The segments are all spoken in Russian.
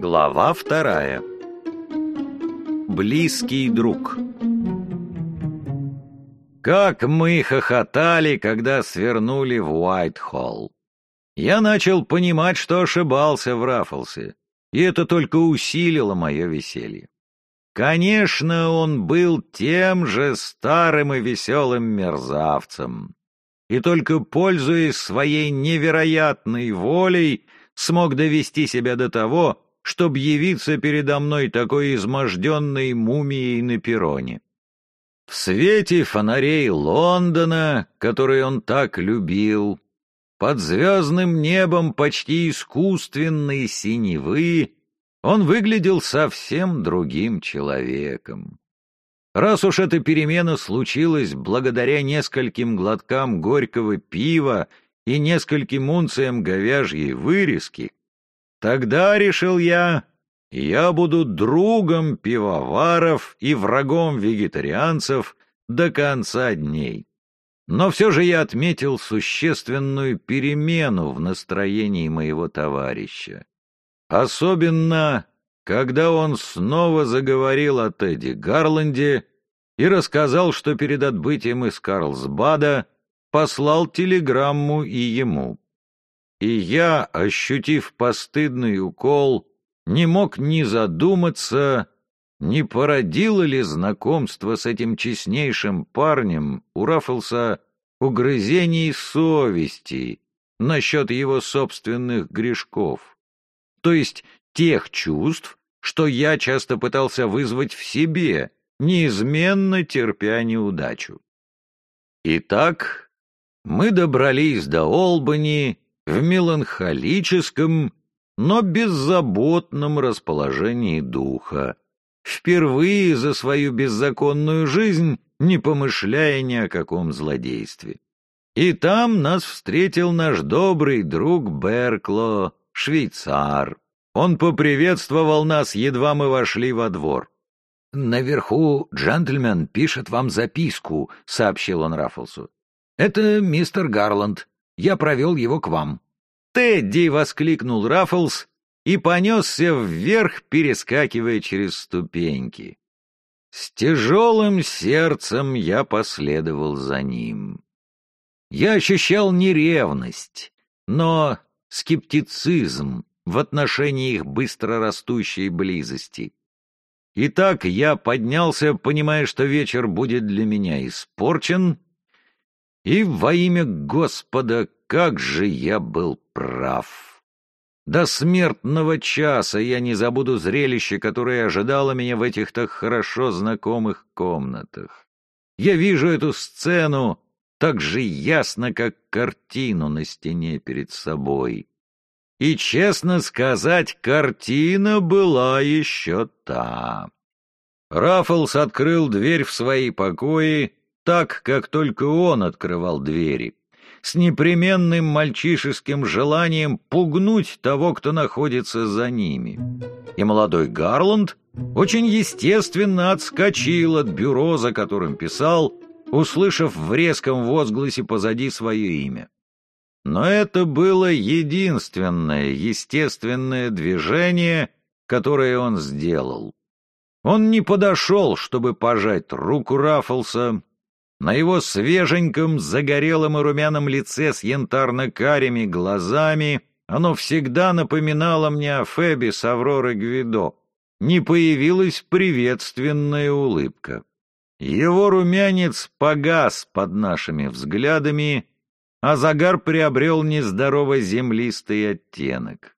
Глава вторая. Близкий друг. Как мы хохотали, когда свернули в Уайт-Холл. Я начал понимать, что ошибался в Раффлсе, и это только усилило мое веселье. Конечно, он был тем же старым и веселым мерзавцем, и только пользуясь своей невероятной волей, смог довести себя до того, чтобы явиться передо мной такой изможденной мумией на перроне. В свете фонарей Лондона, который он так любил, под звездным небом почти искусственной синевы, он выглядел совсем другим человеком. Раз уж эта перемена случилась благодаря нескольким глоткам горького пива и нескольким унциям говяжьей вырезки, Тогда, решил я, я буду другом пивоваров и врагом вегетарианцев до конца дней. Но все же я отметил существенную перемену в настроении моего товарища. Особенно, когда он снова заговорил о Тедди Гарланде и рассказал, что перед отбытием из Карлсбада послал телеграмму и ему и я, ощутив постыдный укол, не мог ни задуматься, не породило ли знакомство с этим честнейшим парнем у Раффлса угрызений совести насчет его собственных грешков, то есть тех чувств, что я часто пытался вызвать в себе, неизменно терпя неудачу. Итак, мы добрались до Олбани, в меланхолическом, но беззаботном расположении духа, впервые за свою беззаконную жизнь не помышляя ни о каком злодействе. И там нас встретил наш добрый друг Беркло, швейцар. Он поприветствовал нас, едва мы вошли во двор. «Наверху джентльмен пишет вам записку», — сообщил он Раффлсу. «Это мистер Гарланд. Я провел его к вам». «Тедди!» — воскликнул Раффлс и понесся вверх, перескакивая через ступеньки. С тяжелым сердцем я последовал за ним. Я ощущал не ревность, но скептицизм в отношении их быстро растущей близости. Итак, я поднялся, понимая, что вечер будет для меня испорчен, и во имя Господа, как же я был прав! До смертного часа я не забуду зрелище, которое ожидало меня в этих так хорошо знакомых комнатах. Я вижу эту сцену так же ясно, как картину на стене перед собой. И, честно сказать, картина была еще та. Раффлс открыл дверь в свои покои так, как только он открывал двери, с непременным мальчишеским желанием пугнуть того, кто находится за ними. И молодой Гарланд очень естественно отскочил от бюро, за которым писал, услышав в резком возгласе позади свое имя. Но это было единственное естественное движение, которое он сделал. Он не подошел, чтобы пожать руку Раффлса, на его свеженьком, загорелом и румяном лице с янтарно-карими глазами оно всегда напоминало мне о Фебе с Авроры Гвидо. Не появилась приветственная улыбка. Его румянец погас под нашими взглядами, а загар приобрел нездорово землистый оттенок.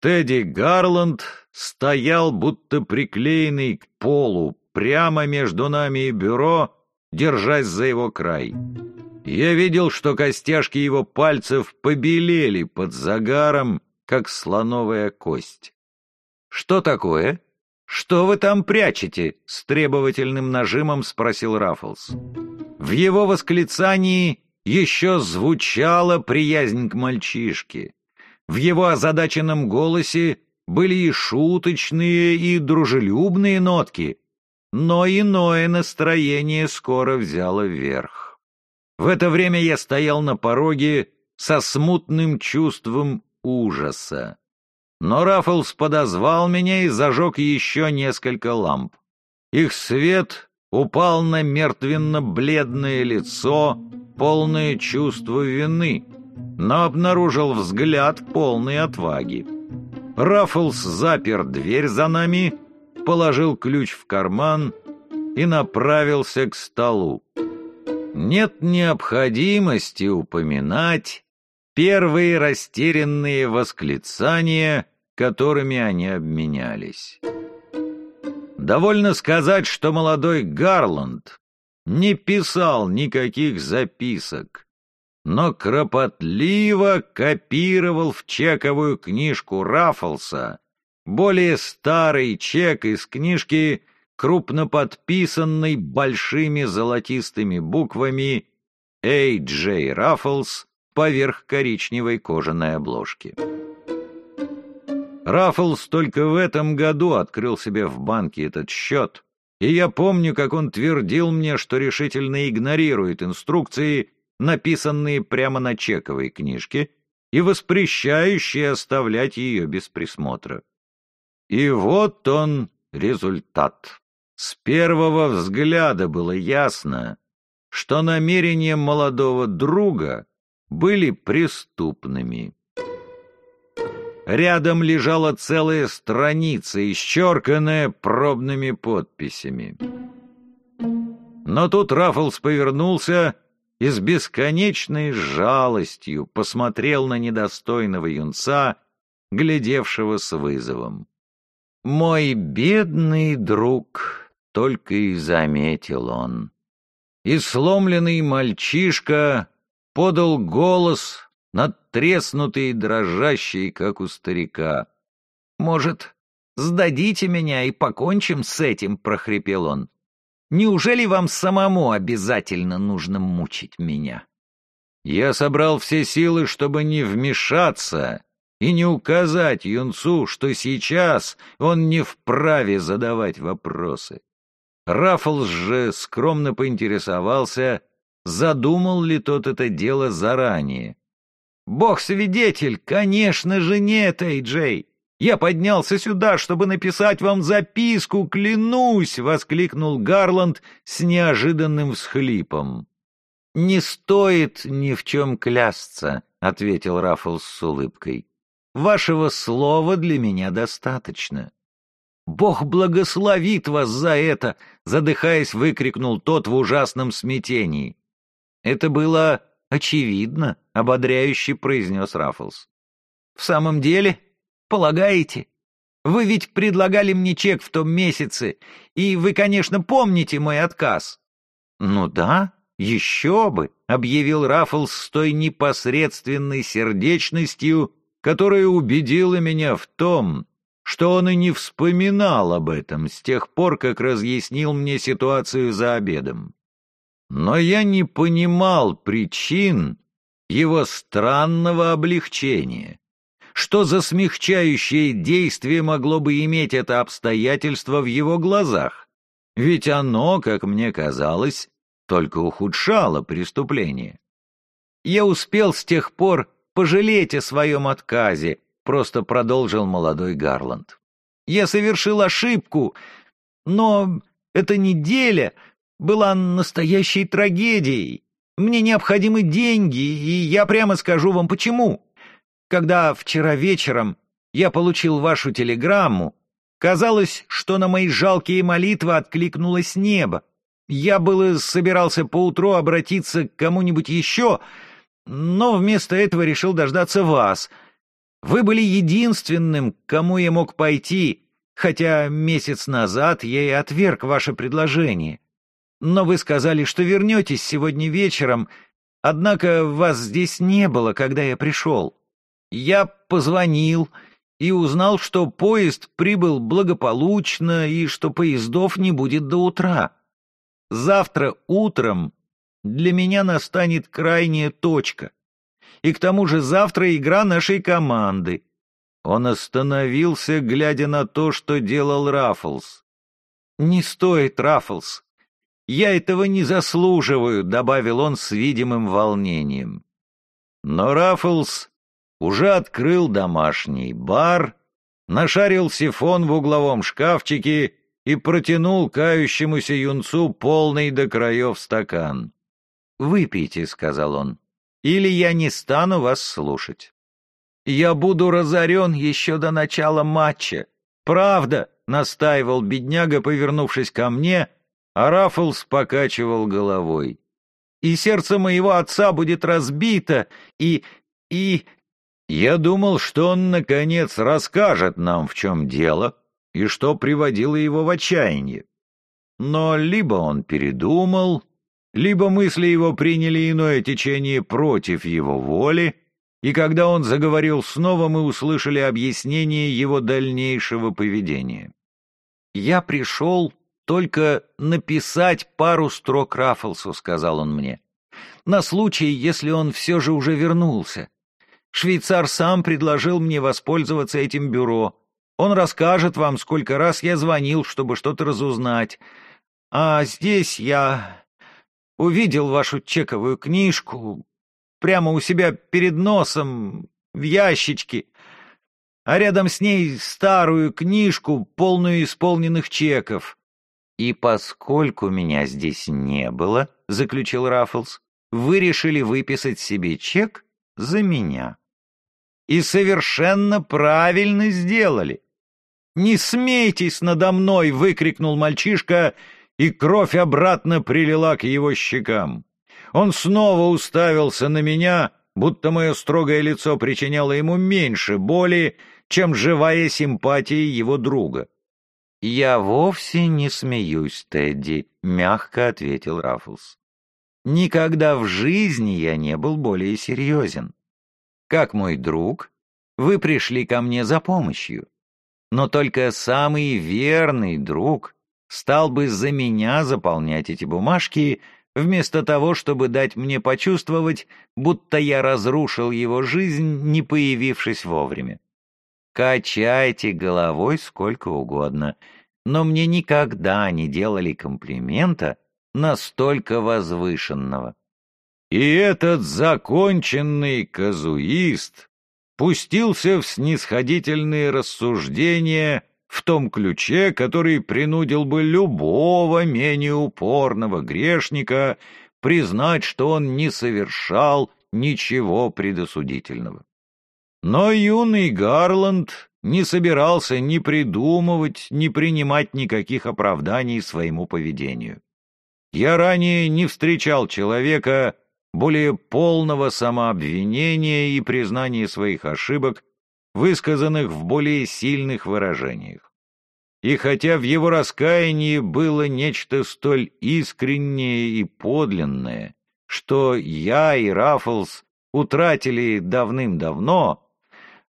Тедди Гарланд стоял, будто приклеенный к полу, прямо между нами и бюро, держась за его край. Я видел, что костяшки его пальцев побелели под загаром, как слоновая кость. «Что такое? Что вы там прячете?» — с требовательным нажимом спросил Раффлс. В его восклицании еще звучала приязнь к мальчишке. В его озадаченном голосе были и шуточные, и дружелюбные нотки, но иное настроение скоро взяло верх. В это время я стоял на пороге со смутным чувством ужаса. Но Раффлс подозвал меня и зажег еще несколько ламп. Их свет упал на мертвенно-бледное лицо, полное чувство вины, но обнаружил взгляд полный отваги. Раффлс запер дверь за нами, положил ключ в карман и направился к столу. Нет необходимости упоминать первые растерянные восклицания, которыми они обменялись. Довольно сказать, что молодой Гарланд не писал никаких записок, но кропотливо копировал в чековую книжку Раффлса более старый чек из книжки, крупно подписанный большими золотистыми буквами «A. J. Раффлс» поверх коричневой кожаной обложки. Раффлс только в этом году открыл себе в банке этот счет, и я помню, как он твердил мне, что решительно игнорирует инструкции, написанные прямо на чековой книжке, и воспрещающие оставлять ее без присмотра. И вот он результат. С первого взгляда было ясно, что намерения молодого друга были преступными. Рядом лежала целая страница, исчерканная пробными подписями. Но тут Раффлс повернулся и с бесконечной жалостью посмотрел на недостойного юнца, глядевшего с вызовом. «Мой бедный друг», — только и заметил он. И сломленный мальчишка подал голос надтреснутый и дрожащий, как у старика. «Может, сдадите меня и покончим с этим?» — прохрипел он. «Неужели вам самому обязательно нужно мучить меня?» Я собрал все силы, чтобы не вмешаться и не указать юнцу, что сейчас он не вправе задавать вопросы. Раффлс же скромно поинтересовался, задумал ли тот это дело заранее. «Бог свидетель, конечно же нет, Эй-Джей! Я поднялся сюда, чтобы написать вам записку, клянусь!» — воскликнул Гарланд с неожиданным всхлипом. «Не стоит ни в чем клясться», — ответил Раффлс с улыбкой. «Вашего слова для меня достаточно». «Бог благословит вас за это!» — задыхаясь, выкрикнул тот в ужасном смятении. Это было очевидно, — ободряюще произнес Раффлс. В самом деле, полагаете? Вы ведь предлагали мне чек в том месяце, и вы, конечно, помните мой отказ. Ну да, еще бы, — объявил Раффлс с той непосредственной сердечностью, которая убедила меня в том, что он и не вспоминал об этом с тех пор, как разъяснил мне ситуацию за обедом. Но я не понимал причин его странного облегчения. Что за смягчающее действие могло бы иметь это обстоятельство в его глазах? Ведь оно, как мне казалось, только ухудшало преступление. Я успел с тех пор пожалеть о своем отказе, просто продолжил молодой Гарланд. Я совершил ошибку, но эта неделя была настоящей трагедией. Мне необходимы деньги, и я прямо скажу вам почему. Когда вчера вечером я получил вашу телеграмму, казалось, что на мои жалкие молитвы откликнулось небо. Я было собирался поутру обратиться к кому-нибудь еще, но вместо этого решил дождаться вас. Вы были единственным, к кому я мог пойти, хотя месяц назад я и отверг ваше предложение. Но вы сказали, что вернетесь сегодня вечером, однако вас здесь не было, когда я пришел. Я позвонил и узнал, что поезд прибыл благополучно и что поездов не будет до утра. Завтра утром для меня настанет крайняя точка. И к тому же завтра игра нашей команды. Он остановился, глядя на то, что делал Раффлс. «Не стоит, Раффлс. «Я этого не заслуживаю», — добавил он с видимым волнением. Но Раффлс уже открыл домашний бар нашарил сифон в угловом шкафчике и протянул кающемуся юнцу полный до краев стакан. «Выпейте», — сказал он, — «или я не стану вас слушать». «Я буду разорен еще до начала матча. Правда», — настаивал бедняга, повернувшись ко мне, а Раффлс покачивал головой. «И сердце моего отца будет разбито, и... и...» Я думал, что он, наконец, расскажет нам, в чем дело, и что приводило его в отчаяние. Но либо он передумал, либо мысли его приняли иное течение против его воли, и когда он заговорил снова, мы услышали объяснение его дальнейшего поведения. «Я пришел только написать пару строк Раффлсу», — сказал он мне, — «на случай, если он все же уже вернулся. Швейцар сам предложил мне воспользоваться этим бюро. Он расскажет вам, сколько раз я звонил, чтобы что-то разузнать. А здесь я увидел вашу чековую книжку прямо у себя перед носом, в ящичке, а рядом с ней старую книжку, полную исполненных чеков. «И поскольку меня здесь не было», — заключил Раффлс, — «вы решили выписать себе чек за меня» и совершенно правильно сделали. «Не смейтесь надо мной!» — выкрикнул мальчишка, и кровь обратно прилила к его щекам. Он снова уставился на меня, будто мое строгое лицо причиняло ему меньше боли, чем живая симпатия его друга. «Я вовсе не смеюсь, Тедди», — мягко ответил Раффлс. «Никогда в жизни я не был более серьезен. Как мой друг, вы пришли ко мне за помощью. Но только самый верный друг стал бы за меня заполнять эти бумажки, вместо того, чтобы дать мне почувствовать, будто я разрушил его жизнь, не появившись вовремя. Качайте головой сколько угодно, но мне никогда не делали комплимента настолько возвышенного. И этот законченный казуист пустился в снисходительные рассуждения в том ключе, который принудил бы любого менее упорного грешника признать, что он не совершал ничего предосудительного. Но юный Гарланд не собирался ни придумывать, ни принимать никаких оправданий своему поведению. Я ранее не встречал человека, более полного самообвинения и признания своих ошибок, высказанных в более сильных выражениях. И хотя в его раскаянии было нечто столь искреннее и подлинное, что я и Раффлс утратили давным-давно,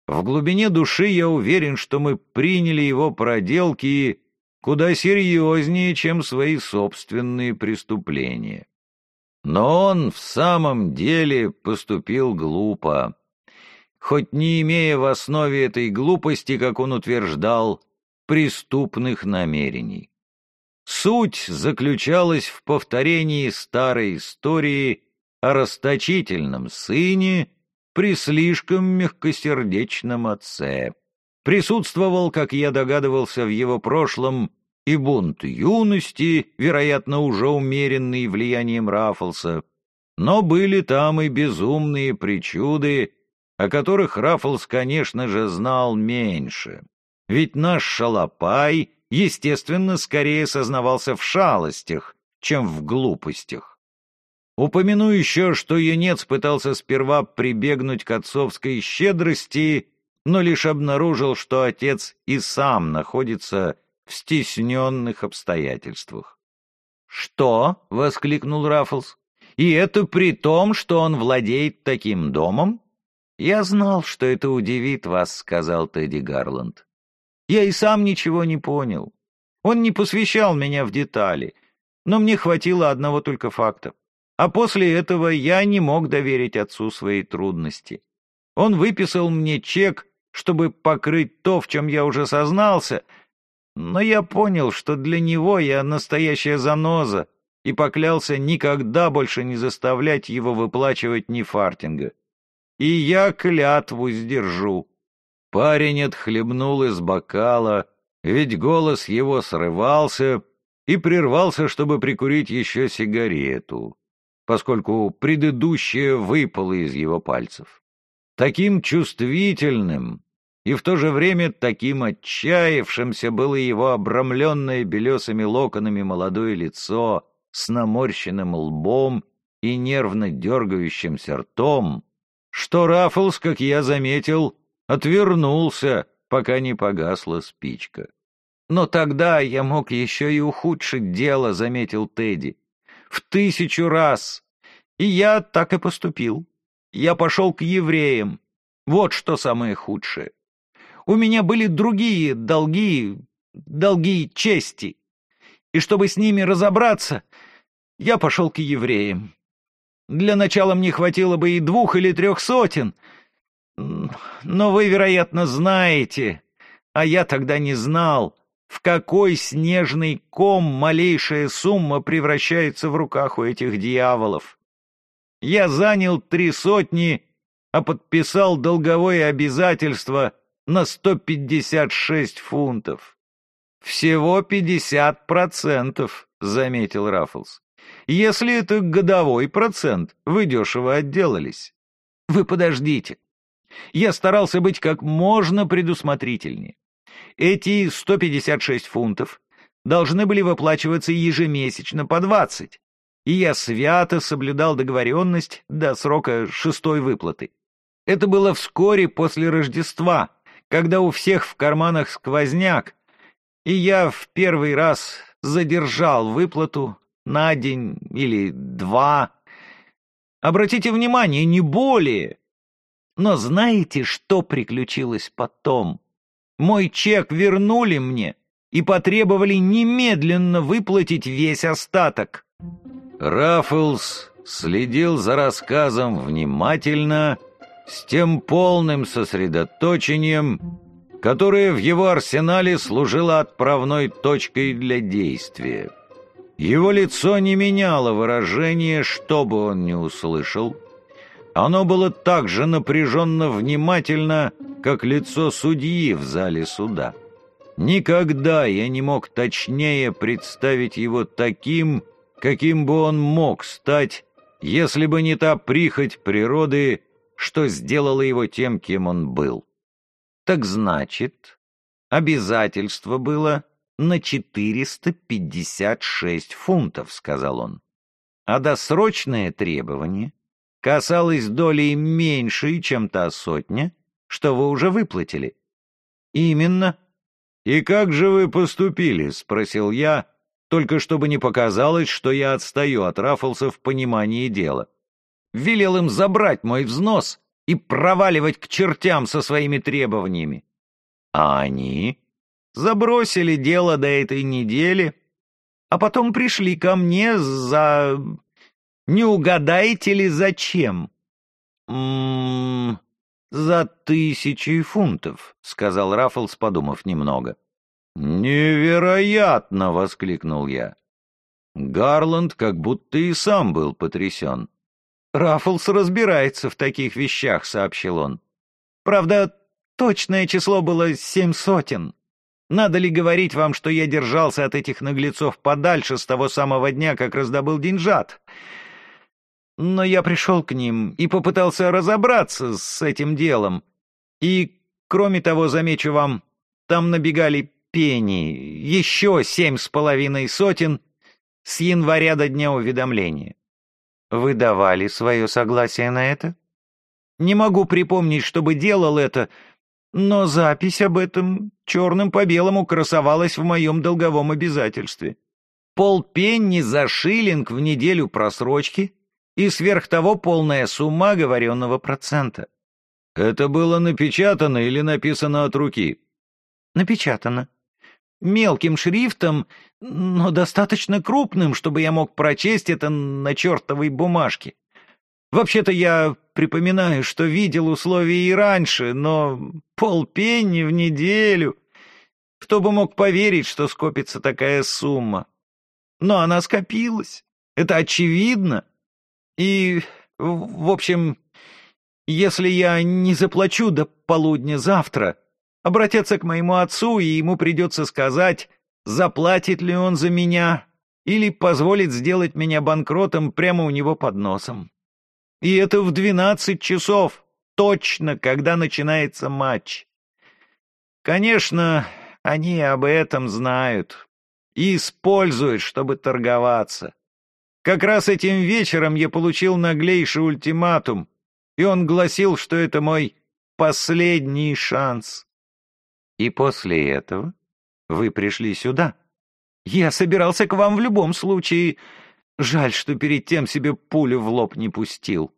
в глубине души я уверен, что мы приняли его проделки куда серьезнее, чем свои собственные преступления. Но он в самом деле поступил глупо, хоть не имея в основе этой глупости, как он утверждал, преступных намерений. Суть заключалась в повторении старой истории о расточительном сыне при слишком мягкосердечном отце. Присутствовал, как я догадывался, в его прошлом и бунт юности, вероятно, уже умеренный влиянием Раффлса, но были там и безумные причуды, о которых Раффлс, конечно же, знал меньше. Ведь наш шалопай, естественно, скорее сознавался в шалостях, чем в глупостях. Упомяну еще, что юнец пытался сперва прибегнуть к отцовской щедрости, но лишь обнаружил, что отец и сам находится в стесненных обстоятельствах. «Что?» — воскликнул Раффлс. «И это при том, что он владеет таким домом?» «Я знал, что это удивит вас», — сказал Тедди Гарланд. «Я и сам ничего не понял. Он не посвящал меня в детали, но мне хватило одного только факта. А после этого я не мог доверить отцу свои трудности. Он выписал мне чек, чтобы покрыть то, в чем я уже сознался — но я понял, что для него я настоящая заноза, и поклялся никогда больше не заставлять его выплачивать ни фартинга. И я клятву сдержу. Парень отхлебнул из бокала, ведь голос его срывался и прервался, чтобы прикурить еще сигарету, поскольку предыдущая выпала из его пальцев. Таким чувствительным и в то же время таким отчаявшимся было его обрамленное белесыми локонами молодое лицо с наморщенным лбом и нервно дергающимся ртом, что Раффлс, как я заметил, отвернулся, пока не погасла спичка. «Но тогда я мог еще и ухудшить дело», — заметил Тедди. «В тысячу раз. И я так и поступил. Я пошел к евреям. Вот что самое худшее. У меня были другие долги, долги чести. И чтобы с ними разобраться, я пошел к евреям. Для начала мне хватило бы и двух или трех сотен. Но вы, вероятно, знаете, а я тогда не знал, в какой снежный ком малейшая сумма превращается в руках у этих дьяволов. Я занял три сотни, а подписал долговое обязательство на 156 фунтов. «Всего пятьдесят процентов», — заметил Раффлс. «Если это годовой процент, вы дешево отделались. Вы подождите. Я старался быть как можно предусмотрительнее. Эти 156 фунтов должны были выплачиваться ежемесячно по 20, и я свято соблюдал договоренность до срока шестой выплаты. Это было вскоре после Рождества, когда у всех в карманах сквозняк, и я в первый раз задержал выплату на день или два. Обратите внимание, не более. Но знаете, что приключилось потом? Мой чек вернули мне и потребовали немедленно выплатить весь остаток. Раффлс следил за рассказом внимательно, с тем полным сосредоточением, которое в его арсенале служило отправной точкой для действия. Его лицо не меняло выражение, что бы он ни услышал. Оно было так же напряженно внимательно, как лицо судьи в зале суда. Никогда я не мог точнее представить его таким, каким бы он мог стать, если бы не та прихоть природы, что сделало его тем, кем он был. Так значит, обязательство было на 456 фунтов, сказал он. А досрочное требование касалось долей меньшей, чем та сотня, что вы уже выплатили. Именно. И как же вы поступили? спросил я, только чтобы не показалось, что я отстаю от Раффлса в понимании дела. Велел им забрать мой взнос и проваливать к чертям со своими требованиями. А они забросили дело до этой недели, а потом пришли ко мне за... Не угадаете ли, зачем? М -м -м, за тысячи фунтов, — сказал Раффлс, подумав немного. «Невероятно!» — воскликнул я. Гарланд как будто и сам был потрясен. «Раффлс разбирается в таких вещах», — сообщил он. «Правда, точное число было семь сотен. Надо ли говорить вам, что я держался от этих наглецов подальше с того самого дня, как раздобыл деньжат? Но я пришел к ним и попытался разобраться с этим делом. И, кроме того, замечу вам, там набегали пени, еще семь с половиной сотен с января до дня уведомления. Вы давали свое согласие на это? Не могу припомнить, чтобы делал это, но запись об этом черным по белому красовалась в моем долговом обязательстве. Полпенни за шиллинг в неделю просрочки и сверх того полная сумма оговоренного процента. Это было напечатано или написано от руки? Напечатано мелким шрифтом, но достаточно крупным, чтобы я мог прочесть это на чертовой бумажке. Вообще-то я припоминаю, что видел условия и раньше, но полпенни в неделю. Кто бы мог поверить, что скопится такая сумма? Но она скопилась. Это очевидно. И, в общем, если я не заплачу до полудня завтра, Обратятся к моему отцу, и ему придется сказать, заплатит ли он за меня или позволит сделать меня банкротом прямо у него под носом. И это в двенадцать часов, точно, когда начинается матч. Конечно, они об этом знают и используют, чтобы торговаться. Как раз этим вечером я получил наглейший ультиматум, и он гласил, что это мой последний шанс. И после этого вы пришли сюда. Я собирался к вам в любом случае. Жаль, что перед тем себе пулю в лоб не пустил.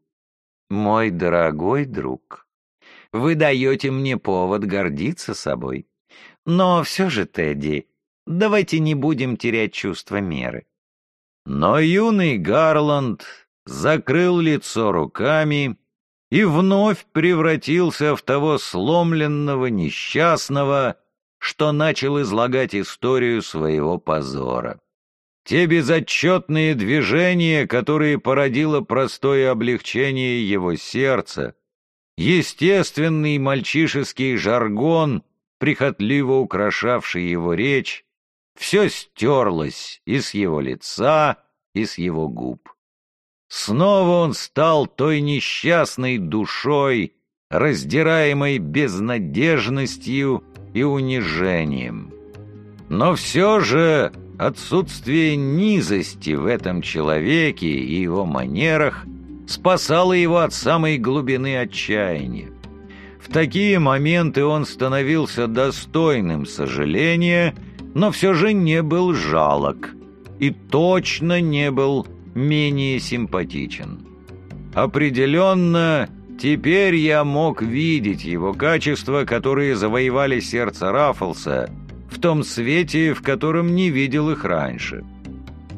Мой дорогой друг, вы даете мне повод гордиться собой. Но все же, Тедди, давайте не будем терять чувство меры. Но юный Гарланд закрыл лицо руками и вновь превратился в того сломленного несчастного, что начал излагать историю своего позора. Те безотчетные движения, которые породило простое облегчение его сердца, естественный мальчишеский жаргон, прихотливо украшавший его речь, все стерлось и с его лица, и с его губ. Снова он стал той несчастной душой, раздираемой безнадежностью и унижением. Но все же отсутствие низости в этом человеке и его манерах спасало его от самой глубины отчаяния. В такие моменты он становился достойным сожаления, но все же не был жалок и точно не был менее симпатичен. Определенно, Теперь я мог видеть его качества, которые завоевали сердце Раффлса, в том свете, в котором не видел их раньше.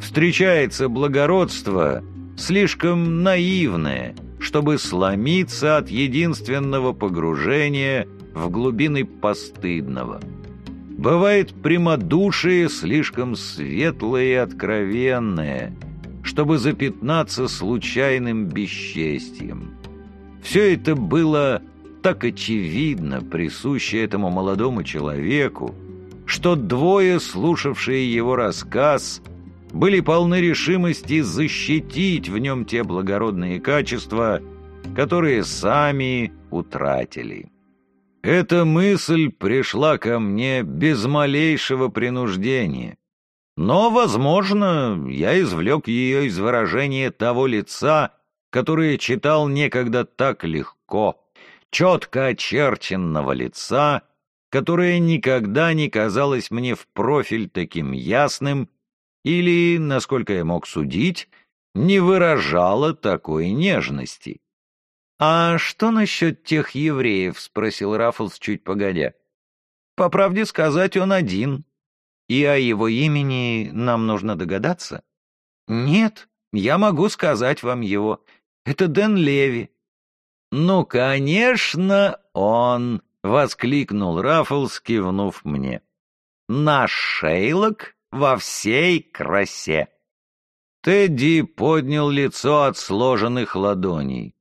Встречается благородство, слишком наивное, чтобы сломиться от единственного погружения в глубины постыдного. Бывает прямодушие слишком светлое и откровенное, чтобы запятнаться случайным бесчестьем. Все это было так очевидно присуще этому молодому человеку, что двое, слушавшие его рассказ, были полны решимости защитить в нем те благородные качества, которые сами утратили. Эта мысль пришла ко мне без малейшего принуждения. Но, возможно, я извлек ее из выражения того лица, которые читал некогда так легко, четко очерченного лица, которое никогда не казалось мне в профиль таким ясным или, насколько я мог судить, не выражало такой нежности. «А что насчет тех евреев?» — спросил Раффлс чуть погодя. «По правде сказать, он один. И о его имени нам нужно догадаться?» «Нет, я могу сказать вам его. Это Дэн Леви». «Ну, конечно, он!» — воскликнул Раффлс, кивнув мне. «Наш Шейлок во всей красе!» Тедди поднял лицо от сложенных ладоней.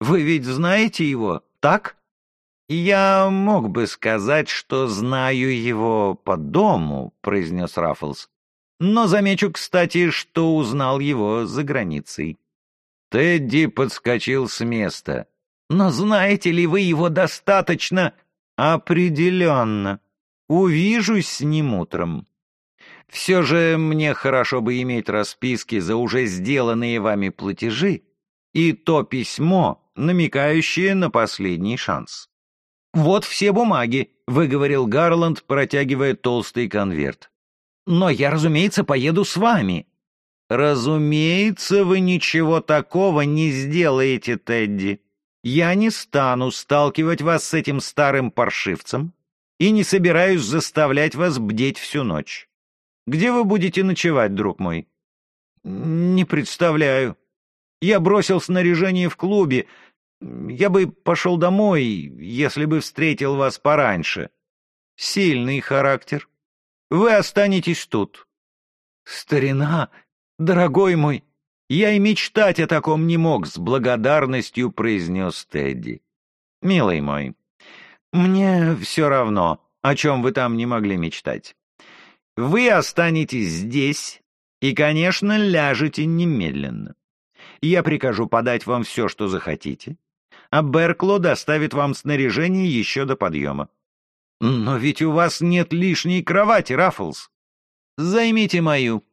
«Вы ведь знаете его, так?» «Я мог бы сказать, что знаю его по дому», — произнес Раффлс. «Но замечу, кстати, что узнал его за границей». Тедди подскочил с места. «Но знаете ли вы его достаточно?» «Определенно. Увижусь с ним утром. Все же мне хорошо бы иметь расписки за уже сделанные вами платежи и то письмо, намекающее на последний шанс». «Вот все бумаги», — выговорил Гарланд, протягивая толстый конверт. «Но я, разумеется, поеду с вами. «Разумеется, вы ничего такого не сделаете, Тедди. Я не стану сталкивать вас с этим старым паршивцем и не собираюсь заставлять вас бдеть всю ночь. Где вы будете ночевать, друг мой?» «Не представляю. Я бросил снаряжение в клубе. Я бы пошел домой, если бы встретил вас пораньше. Сильный характер. Вы останетесь тут». «Старина!» «Дорогой мой, я и мечтать о таком не мог», — с благодарностью произнес Тедди. «Милый мой, Мне все равно, о чем вы там не могли мечтать. Вы останетесь здесь и, конечно, ляжете немедленно. Я прикажу подать вам все, что захотите, а Беркло доставит вам снаряжение еще до подъема. Но ведь у вас нет лишней кровати, Раффлс. Займите мою.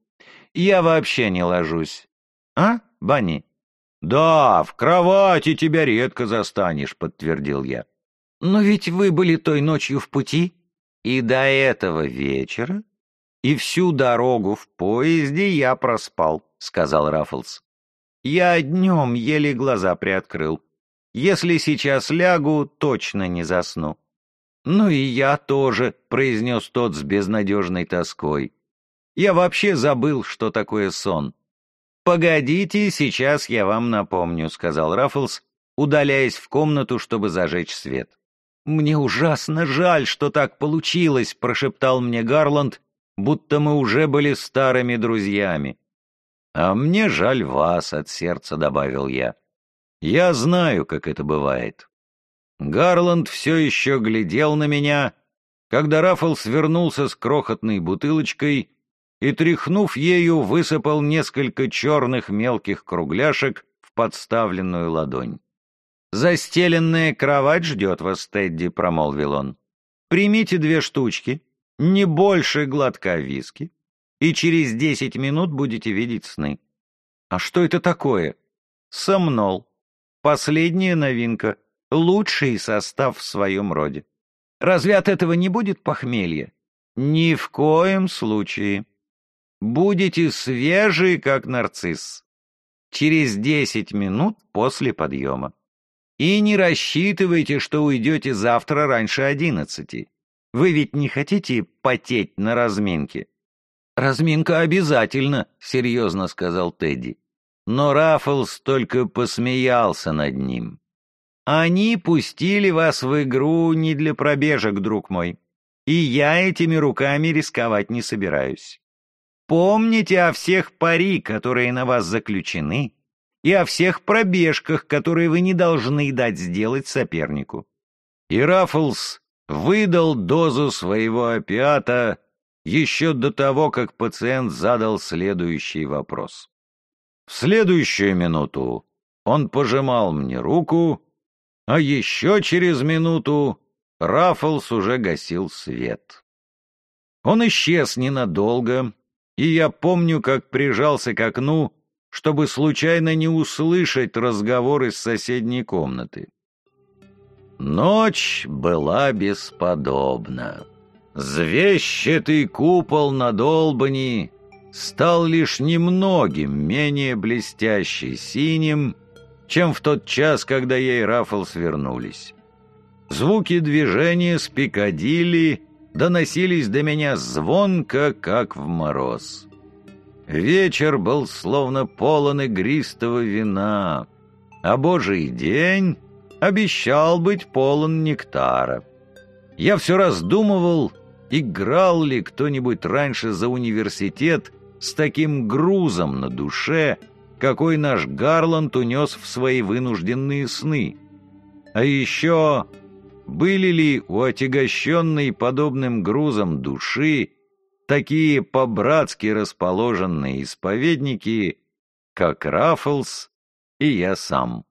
Я вообще не ложусь. А, Банни? Да, в кровати тебя редко застанешь, подтвердил я. Но ведь вы были той ночью в пути, и до этого вечера, и всю дорогу в поезде я проспал, сказал Раффлс. Я днем еле глаза приоткрыл. Если сейчас лягу, точно не засну. «Ну и я тоже», — произнес тот с безнадежной тоской. «Я вообще забыл, что такое сон». «Погодите, сейчас я вам напомню», — сказал Раффлс, удаляясь в комнату, чтобы зажечь свет. «Мне ужасно жаль, что так получилось», — прошептал мне Гарланд, будто мы уже были старыми друзьями. «А мне жаль вас», — от сердца добавил я. «Я знаю, как это бывает». Гарланд все еще глядел на меня, когда Раффл свернулся с крохотной бутылочкой и, тряхнув ею, высыпал несколько черных мелких кругляшек в подставленную ладонь. «Застеленная кровать ждет вас, Тедди», — промолвил он. «Примите две штучки, не больше глотка виски, и через десять минут будете видеть сны». «А что это такое?» «Сомнол. Последняя новинка. Лучший состав в своем роде. Разве от этого не будет похмелья? Ни в коем случае. Будете свежий, как нарцисс. Через десять минут после подъема. И не рассчитывайте, что уйдете завтра раньше одиннадцати. Вы ведь не хотите потеть на разминке? «Разминка обязательно», — серьезно сказал Тедди. Но Раффлс только посмеялся над ним. «Они пустили вас в игру не для пробежек, друг мой, и я этими руками рисковать не собираюсь. Помните о всех пари, которые на вас заключены, и о всех пробежках, которые вы не должны дать сделать сопернику. И Раффлс выдал дозу своего опиата еще до того, как пациент задал следующий вопрос. В следующую минуту он пожимал мне руку, а еще через минуту Раффлс уже гасил свет. Он исчез ненадолго, и я помню, как прижался к окну, чтобы случайно не услышать разговор из соседней комнаты. Ночь была бесподобна. Звещатый купол над Олбани стал лишь немногим менее блестящий синим, чем в тот час, когда и Раффл свернулись. Звуки движения с Пикадилли доносились до меня звонко, как в мороз. Вечер был словно полон игристого вина, а Божий день обещал быть полон нектара. Я все раздумывал, играл ли кто-нибудь раньше за университет с таким грузом на душе, какой наш Гарланд унес в свои вынужденные сны. А еще были ли у отягощенной подобным грузом души такие по-братски расположенные исповедники, как Раффлс и я сам.